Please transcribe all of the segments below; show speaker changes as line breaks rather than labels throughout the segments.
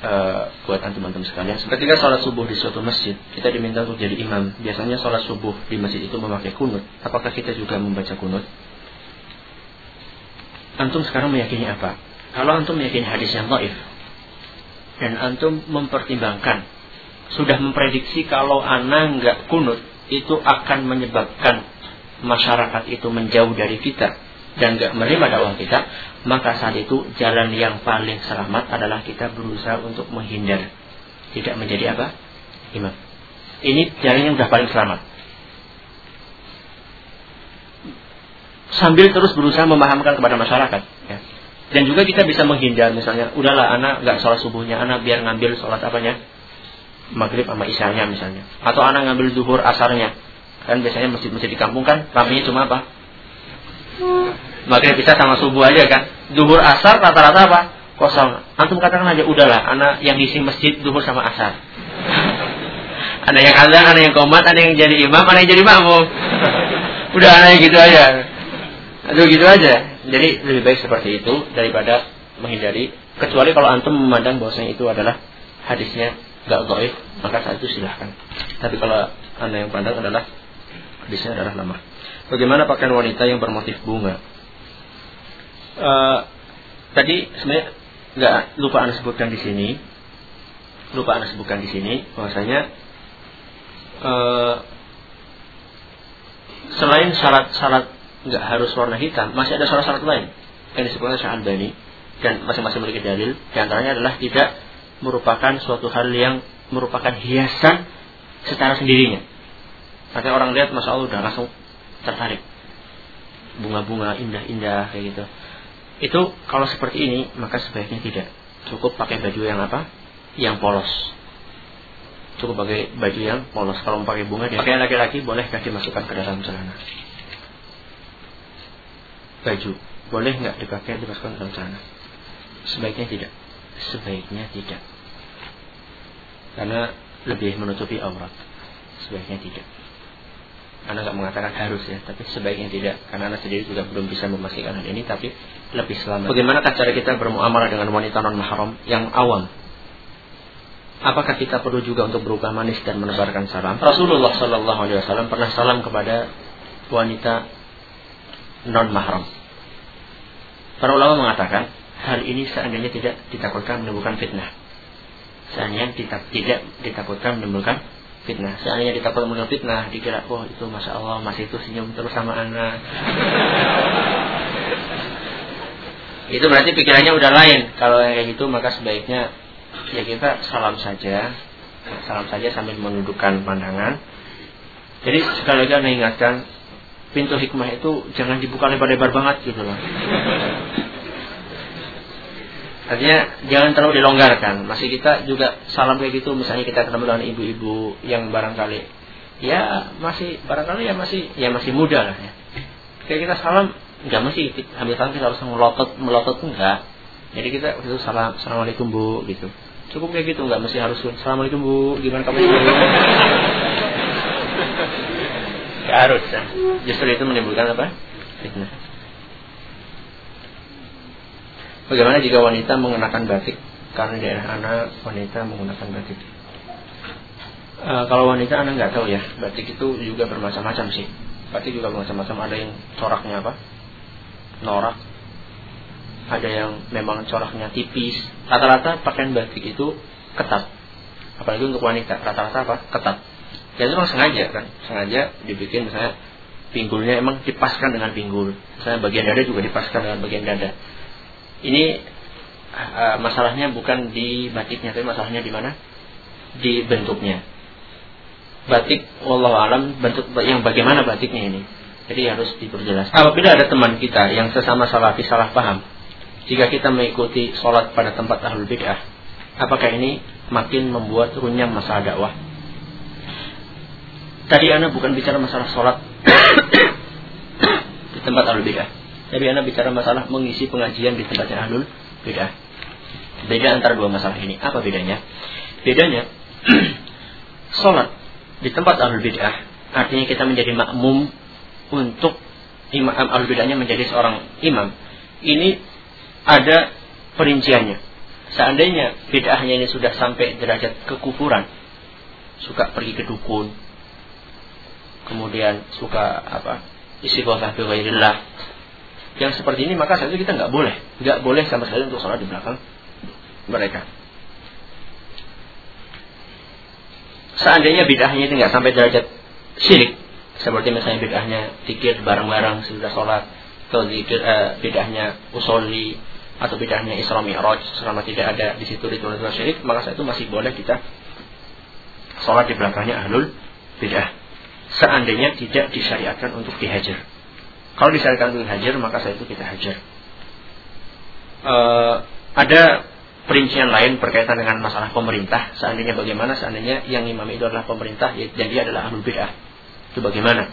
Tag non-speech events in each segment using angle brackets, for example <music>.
uh, buat antum-antum sekalian. Ketika sholat subuh di suatu masjid, kita diminta untuk jadi imam. Biasanya sholat subuh di masjid itu memakai kunut. Apakah kita juga membaca kunut? Antum sekarang meyakini apa? Kalau antum meyakini hadis yang dhaif dan antum mempertimbangkan sudah memprediksi kalau anak nggak kunut itu akan menyebabkan masyarakat itu menjauh dari kita dan nggak menerima dakwah kita, maka saat itu jalan yang paling selamat adalah kita berusaha untuk menghindar tidak menjadi apa imam. Ini jalan yang sudah paling selamat. Sambil terus berusaha memahamkan kepada masyarakat. Ya. Dan juga kita bisa menghindar misalnya, udahlah anak nggak sholat subuhnya, anak biar ngambil sholat apanya, maghrib sama isyanya misalnya. Atau anak ngambil zuhur asarnya. Kan biasanya masjid-masjid di kampung kan ramenya cuma apa? Maghrib bisa sama subuh aja kan. Zuhur asar rata-rata apa? Kosong. Antum katakan aja udahlah, anak yang isi masjid zuhur sama asar. <laughs> ada yang azan, ada yang komat, ada yang jadi imam, ada yang jadi makmum. <laughs> Udah anak gitu aja. Aduh gitu aja. Jadi lebih baik seperti itu daripada menghindari kecuali kalau antum memandang bahwasanya itu adalah hadisnya gak goib maka saat itu silahkan. Tapi kalau anda yang pandang adalah hadisnya adalah lemah. Bagaimana pakaian wanita yang bermotif bunga? Uh, tadi sebenarnya nggak lupa anda sebutkan di sini, lupa anda sebutkan di sini bahwasanya uh, selain syarat-syarat nggak harus warna hitam, masih ada syarat-syarat lain yang disebutkan Syekh Bani dan masing-masing memiliki dalil. Di antaranya adalah tidak merupakan suatu hal yang merupakan hiasan secara sendirinya. Nanti orang lihat, masya Allah udah langsung tertarik. Bunga-bunga indah-indah kayak gitu. Itu kalau seperti ini maka sebaiknya tidak. Cukup pakai baju yang apa? Yang polos. Cukup pakai baju yang polos. Kalau mau pakai bunga, dia pakai laki-laki boleh kasih masukkan ke dalam celana baju boleh nggak dipakai dimasukkan dalam celana sebaiknya tidak sebaiknya tidak karena lebih menutupi aurat sebaiknya tidak Anak nggak mengatakan harus ya, tapi sebaiknya tidak, karena anak sendiri juga belum bisa memastikan hal ini, tapi lebih selamat. Bagaimana cara kita bermuamalah dengan wanita non mahram yang awam? Apakah kita perlu juga untuk berubah manis dan menebarkan salam? Rasulullah Shallallahu Alaihi Wasallam pernah salam kepada wanita non mahram. Para ulama mengatakan hal ini seandainya tidak ditakutkan menimbulkan fitnah. Seandainya tidak ditakutkan menimbulkan fitnah. Seandainya ditakutkan menimbulkan fitnah, dikira, oh itu masya Allah masih itu senyum terus sama anak. <laughs> itu berarti pikirannya udah lain. Kalau yang kayak gitu maka sebaiknya ya kita salam saja, salam saja sambil menundukkan pandangan. Jadi sekali lagi mengingatkan pintu hikmah itu jangan dibuka lebar-lebar banget gitu loh. Artinya jangan terlalu dilonggarkan. Masih kita juga salam kayak gitu, misalnya kita ketemu dengan ibu-ibu yang barangkali ya masih barangkali ya masih ya masih muda lah ya. Kayak kita salam nggak mesti ambil salam kita harus melotot melotot enggak. Jadi kita itu salam assalamualaikum bu gitu. Cukup kayak gitu nggak mesti harus assalamualaikum bu gimana kamu? Gak harus ya. Justru itu menimbulkan apa? Fitnah. Bagaimana jika wanita mengenakan batik? Karena di daerah anak wanita menggunakan batik. E, kalau wanita anak nggak tahu ya, batik itu juga bermacam-macam sih. Batik juga bermacam-macam. Ada yang coraknya apa? Norak. Ada yang memang coraknya tipis. Rata-rata pakaian batik itu ketat. Apalagi untuk wanita, rata-rata apa? Ketat Ya itu memang sengaja kan, sengaja dibikin misalnya pinggulnya emang dipaskan dengan pinggul. Misalnya bagian dada juga dipaskan dengan bagian dada. Ini uh, masalahnya bukan di batiknya, tapi masalahnya di mana? Di bentuknya. Batik, wallahu alam, bentuk yang bagaimana batiknya ini. Jadi harus diperjelas. Apabila ada teman kita yang sesama salafi salah paham, jika kita mengikuti sholat pada tempat ahlul bid'ah, apakah ini makin membuat runyam masalah dakwah? Tadi Anda bukan bicara masalah sholat <coughs> di tempat ahlul bidah. Tapi Anda bicara masalah mengisi pengajian di tempatnya ahlul bidah. Beda antara dua masalah ini. Apa bedanya? Bedanya, <clears throat> sholat di tempat ahlul bidah artinya kita menjadi makmum untuk imam ahlul bidahnya menjadi seorang imam. Ini ada perinciannya. Seandainya bid'ahnya ini sudah sampai derajat kekufuran, suka pergi ke dukun, kemudian suka apa istighosah bi ghairillah. Yang seperti ini maka saat itu kita nggak boleh, nggak boleh sama sekali untuk sholat di belakang mereka. Seandainya bid'ahnya itu nggak sampai derajat syirik, seperti misalnya bid'ahnya tikir bareng-bareng sudah sholat, atau zikir eh, bid'ahnya usolli atau bid'ahnya Isra Mi'raj selama tidak ada di situ ritual-ritual syirik maka saat itu masih boleh kita sholat di belakangnya ahlul bid'ah. Seandainya tidak disyariatkan untuk dihajar kalau disyariatkan untuk dihajar maka saat itu kita hajar. Uh, ada perincian lain berkaitan dengan masalah pemerintah. Seandainya bagaimana? Seandainya yang imam itu adalah pemerintah dan dia adalah ahlul bid'ah. Itu bagaimana?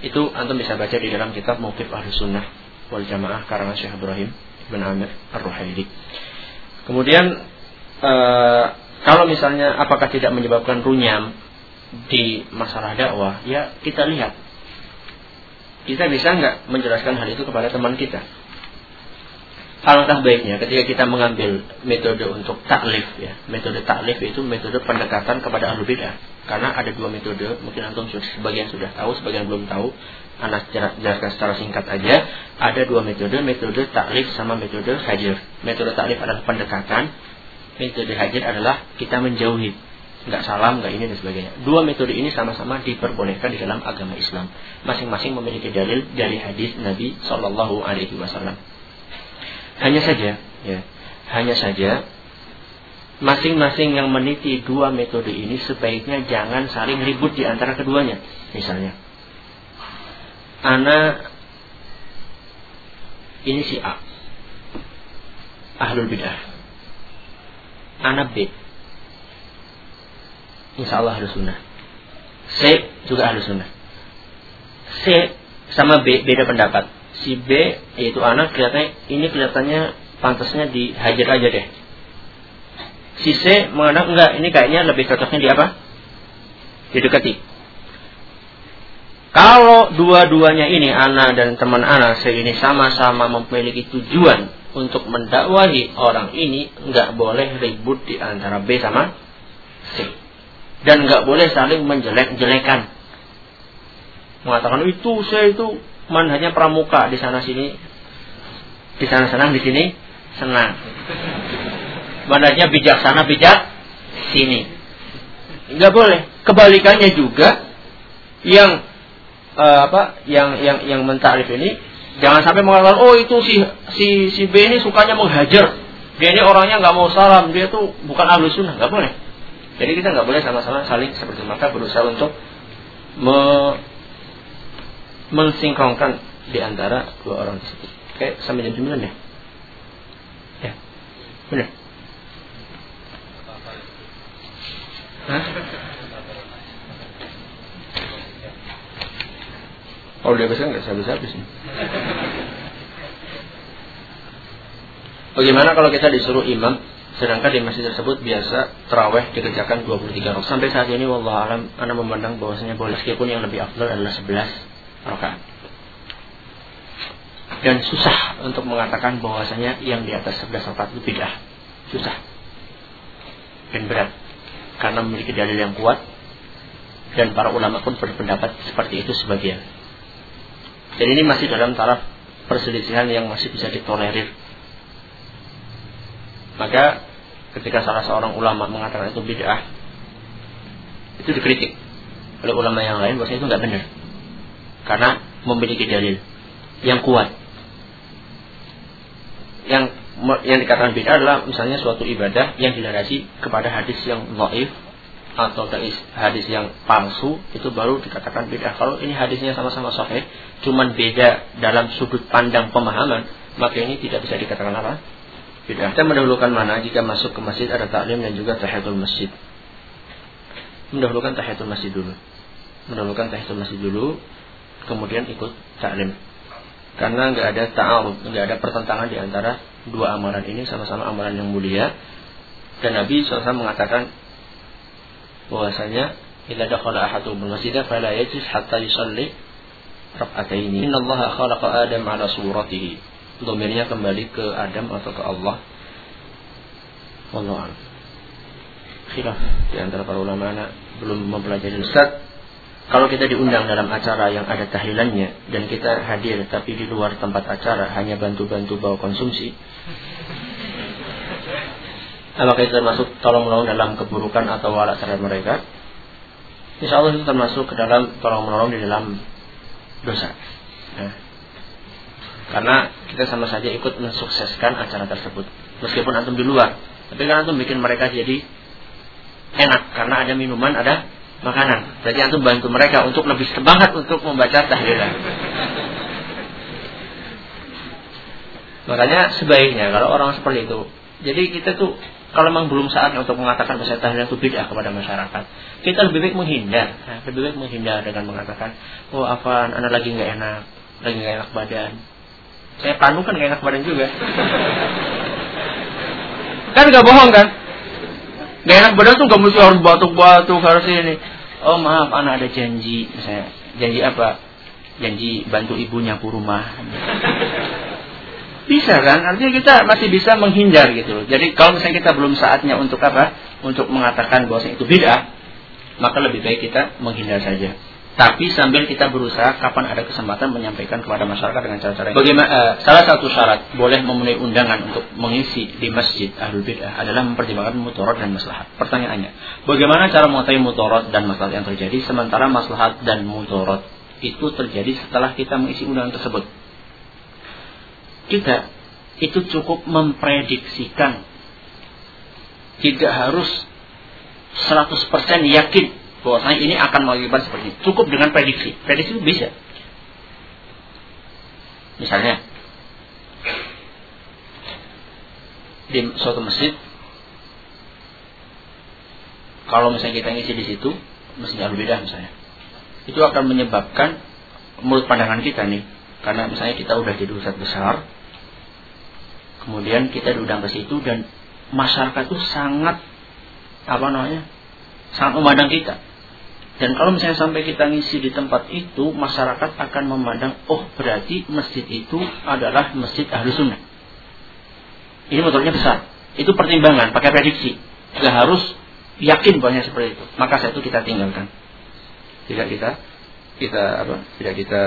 Itu antum bisa baca di dalam kitab Mukif Ahlus Sunnah wal Jamaah karangan Syekh Ibrahim bin Amir Ar-Ruhaili. Kemudian uh, kalau misalnya apakah tidak menyebabkan runyam di masalah dakwah, ya kita lihat. Kita bisa nggak menjelaskan hal itu kepada teman kita? Alangkah baiknya ketika kita mengambil metode untuk taklif ya. Metode taklif itu metode pendekatan kepada ahlu bidah. Karena ada dua metode, mungkin antum sebagian sudah tahu, sebagian belum tahu. Anak jelaskan secara singkat aja. Ada dua metode, metode taklif sama metode hajar. Metode taklif adalah pendekatan, metode hajar adalah kita menjauhi. Nggak salam, nggak ini dan sebagainya. Dua metode ini sama-sama diperbolehkan di dalam agama Islam. Masing-masing memiliki dalil dari hadis Nabi Shallallahu Alaihi Wasallam. Hanya saja, ya, hanya saja masing-masing yang meniti dua metode ini sebaiknya jangan saling ribut di antara keduanya. Misalnya, ana ini si A, ahlul bidah. Ana B, insya Allah ahlul sunnah. C juga ahlul sunnah. C sama B beda pendapat si B yaitu anak kelihatannya ini kelihatannya pantasnya dihajar aja deh. Si C menganggap enggak, ini kayaknya lebih cocoknya di apa? Didekati. Kalau dua-duanya ini anak dan teman anak saya ini sama-sama memiliki tujuan untuk mendakwahi orang ini, enggak boleh ribut di antara B sama C. Dan enggak boleh saling menjelek-jelekan. Mengatakan itu saya itu manhajnya pramuka di sana sini di sana senang di sini senang. Manhajnya bijaksana bijak sini. Nggak boleh. Kebalikannya juga yang uh, apa yang yang yang mentakrif ini jangan sampai mengatakan oh itu si si si B ini sukanya menghajar. Dia ini orangnya nggak mau salam. Dia tuh bukan ahlu sunnah. Nggak boleh jadi kita nggak boleh sama-sama saling seperti maka berusaha untuk me mensinkronkan di antara dua orang tersebut. Oke, sampai jam 9 ya? Ya. Benar. Hah? Kalau dia besar nggak habis-habis nih. Bagaimana kalau kita disuruh imam sedangkan di masjid tersebut biasa terawih dikerjakan 23 rakaat. Sampai saat ini wallah alam anda memandang bahwasanya boleh meskipun yang lebih afdal adalah 11 rakaat. Dan susah untuk mengatakan bahwasanya yang di atas 11 rakaat itu bid'ah. Susah. Dan berat. Karena memiliki dalil yang kuat dan para ulama pun berpendapat seperti itu sebagian. Dan ini masih dalam taraf perselisihan yang masih bisa ditolerir. Maka ketika salah seorang ulama mengatakan itu bid'ah, itu dikritik oleh ulama yang lain bahwasanya itu nggak benar karena memiliki dalil yang kuat. Yang yang dikatakan bid'ah adalah misalnya suatu ibadah yang dilandasi kepada hadis yang dhaif atau hadis yang palsu itu baru dikatakan bid'ah. Kalau ini hadisnya sama-sama sahih, cuman beda dalam sudut pandang pemahaman, maka ini tidak bisa dikatakan apa? Bid'ah. Mendahulukan mana jika masuk ke masjid ada taklim dan juga tahiyatul masjid. Mendahulukan tahiyatul masjid dulu. Mendahulukan tahiyatul masjid dulu, kemudian ikut taklim. Karena nggak ada ta'awud, nggak ada pertentangan di antara dua amalan ini sama-sama amalan yang mulia. Dan Nabi SAW mengatakan bahwasanya idza dakhala ahadun masjid fala yajlis hatta yusalli rak'ataini. Inna Allah khalaqa Adam ala suratihi. Domirnya kembali ke Adam atau ke Allah. Allah khilaf di antara para ulama anak belum mempelajari Ustaz kalau kita diundang dalam acara yang ada tahlilannya dan kita hadir tapi di luar tempat acara hanya bantu-bantu bawa konsumsi apakah itu termasuk tolong menolong dalam keburukan atau walak terhadap mereka Insya Allah itu termasuk ke dalam tolong menolong di dalam dosa ya. karena kita sama saja ikut mensukseskan acara tersebut meskipun antum di luar tapi kan antum bikin mereka jadi enak karena ada minuman ada makanan berarti antum bantu mereka untuk lebih semangat untuk membaca tahlilan makanya sebaiknya kalau orang seperti itu jadi kita tuh kalau memang belum saatnya untuk mengatakan bahasa tahlilan itu bid'ah kepada masyarakat, kita lebih baik menghindar. Nah, lebih baik menghindar dengan mengatakan, oh apa, anak lagi nggak enak, lagi nggak enak badan. Saya panu kan nggak enak badan juga. <laughs> kan nggak bohong kan? Nggak enak badan tuh nggak mesti harus batuk-batuk harus ini. Oh maaf, anak ada janji, misalnya janji apa? Janji bantu ibunya ke rumah. <laughs> Bisa kan? Artinya kita masih bisa menghindar gitu Jadi kalau misalnya kita belum saatnya untuk apa? Untuk mengatakan bahwa itu bid'ah, maka lebih baik kita menghindar saja. Tapi sambil kita berusaha kapan ada kesempatan menyampaikan kepada masyarakat dengan cara-cara Bagaimana uh, salah satu syarat boleh memenuhi undangan untuk mengisi di masjid ahlul bid'ah adalah mempertimbangkan mutorot dan maslahat. Pertanyaannya, bagaimana cara mengetahui mutorot dan maslahat yang terjadi sementara maslahat dan mutorot itu terjadi setelah kita mengisi undangan tersebut? kita itu cukup memprediksikan tidak harus 100% yakin bahwasanya ini akan mengakibatkan seperti ini. Cukup dengan prediksi. Prediksi itu bisa. Misalnya di suatu masjid kalau misalnya kita ngisi di situ masjid berbeda misalnya itu akan menyebabkan menurut pandangan kita nih karena misalnya kita udah jadi ustadz besar kemudian kita diundang ke situ dan masyarakat itu sangat apa namanya sangat memandang kita dan kalau misalnya sampai kita ngisi di tempat itu masyarakat akan memandang oh berarti masjid itu adalah masjid ahli sunnah ini motornya besar itu pertimbangan pakai prediksi nggak harus yakin banyak seperti itu maka saya itu kita tinggalkan tidak kita kita apa tidak kita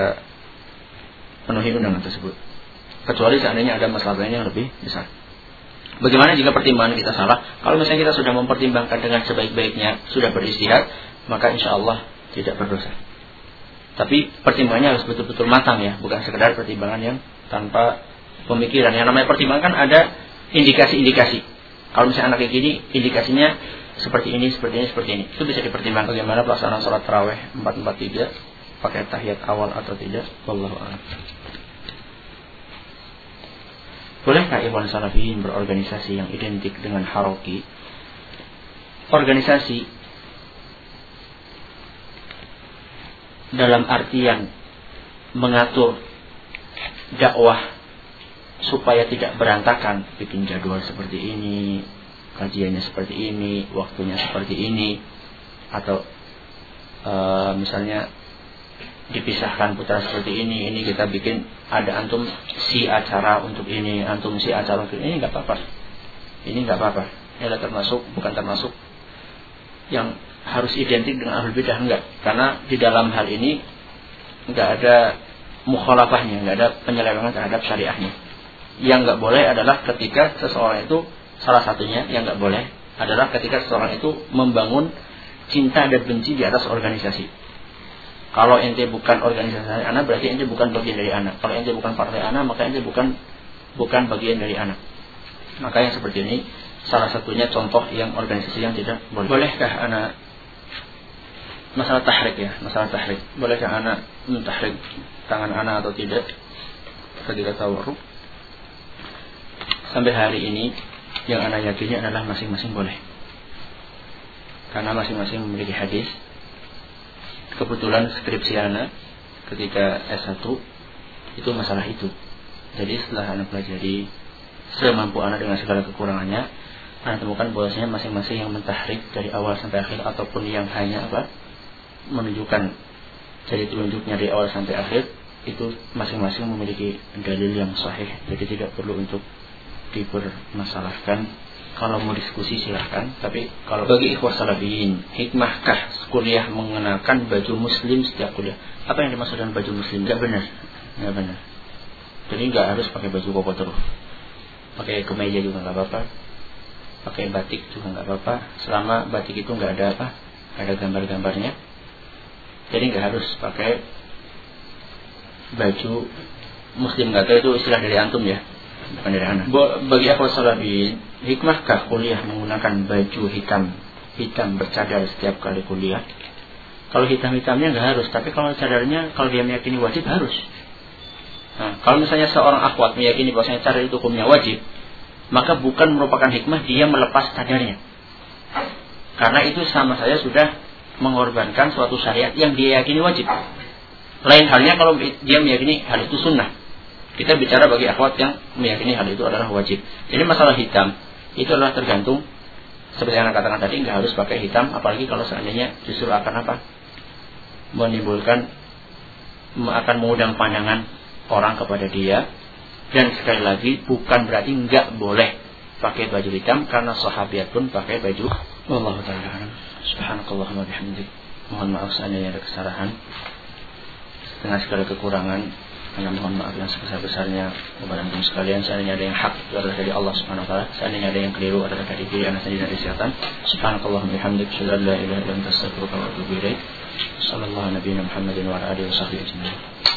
penuhi undangan tersebut. Kecuali seandainya ada masalah lain yang lebih besar. Bagaimana jika pertimbangan kita salah? Kalau misalnya kita sudah mempertimbangkan dengan sebaik-baiknya, sudah beristihad, maka insya Allah tidak berdosa. Tapi pertimbangannya harus betul-betul matang ya, bukan sekedar pertimbangan yang tanpa pemikiran. Yang namanya pertimbangan kan ada indikasi-indikasi. Kalau misalnya anak kayak gini, indikasinya seperti ini, seperti ini, seperti ini. Itu bisa dipertimbangkan bagaimana pelaksanaan sholat taraweh 443 pakai tahiyat awal atau tidak. Wallahu a'lam. Bolehkah Ikhwan Salafiyin berorganisasi yang identik dengan Haroki? Organisasi dalam artian mengatur dakwah supaya tidak berantakan, bikin jadwal seperti ini, kajiannya seperti ini, waktunya seperti ini, atau e, misalnya dipisahkan putra seperti ini, ini kita bikin ada antum si acara untuk ini, antum si acara untuk ini nggak apa-apa. Ini nggak apa-apa. Ini termasuk bukan termasuk yang harus identik dengan ahlul bidah enggak. Karena di dalam hal ini nggak ada mukhalafahnya, nggak ada penyelewengan terhadap syariahnya. Yang nggak boleh adalah ketika seseorang itu salah satunya yang nggak boleh adalah ketika seseorang itu membangun cinta dan benci di atas organisasi. Kalau ente bukan organisasi anak berarti ente bukan bagian dari anak. Kalau ente bukan partai anak maka ente bukan bukan bagian dari anak. Maka yang seperti ini salah satunya contoh yang organisasi yang tidak boleh. Bolehkah anak masalah tahrik ya, masalah tahrik. Bolehkah anak mentahrik tangan anak atau tidak ketika tawarruk? Sampai hari ini yang anak yakini adalah masing-masing boleh. Karena masing-masing memiliki hadis kebetulan skripsi anak ketika S1 itu masalah itu. Jadi setelah anak pelajari semampu anak dengan segala kekurangannya, anak temukan bahwasanya masing-masing yang mentahrik dari awal sampai akhir ataupun yang hanya apa menunjukkan jadi telunjuknya dari awal sampai akhir itu masing-masing memiliki dalil yang sahih. Jadi tidak perlu untuk dipermasalahkan. Kalau mau diskusi silahkan. Tapi kalau bagi ikhwah salafiyin hikmahkah kuliah mengenakan baju muslim setiap kuliah? Apa yang dimaksud dengan baju muslim? Gak benar. Gak benar. Jadi nggak harus pakai baju koko terus. Pakai kemeja juga nggak apa-apa. Pakai batik juga nggak apa-apa. Selama batik itu nggak ada apa? Ada gambar-gambarnya jadi nggak harus pakai baju muslim. Nggak itu istilah dari antum ya. Bukan dari anak. Bagi aku salafi hikmahkah kuliah menggunakan baju hitam? Hitam bercadar setiap kali kuliah. Kalau hitam-hitamnya nggak harus tapi kalau cadarnya kalau dia meyakini wajib harus. Nah, kalau misalnya seorang akhwat meyakini bahwasanya cadar itu hukumnya wajib, maka bukan merupakan hikmah dia melepas cadarnya. Karena itu sama saya sudah mengorbankan suatu syariat yang dia yakini wajib. Lain halnya kalau dia meyakini hal itu sunnah. Kita bicara bagi akhwat yang meyakini hal itu adalah wajib. Jadi masalah hitam itu adalah tergantung seperti yang katakan tadi nggak harus pakai hitam apalagi kalau seandainya justru akan apa menimbulkan akan mengundang pandangan orang kepada dia dan sekali lagi bukan berarti nggak boleh pakai baju hitam karena sahabat pun pakai baju Allah taala subhanakallahumma bihamdik. Mohon maaf seandainya ada kesalahan. Dengan segala kekurangan karena mohon maaf yang sebesar-besarnya. Kepada antum sekalian seandainya ada yang hak adalah dari Allah subhanahu wa taala. Seandainya ada yang keliru adalah dari diri anak sendiri dari setan subhanakallahumma bihamdik. Syadallah ilaha illa anta astaghfiruka wa atubu ilaik. Sallallahu nabiyana muhammadin wa alihi wa sahbihi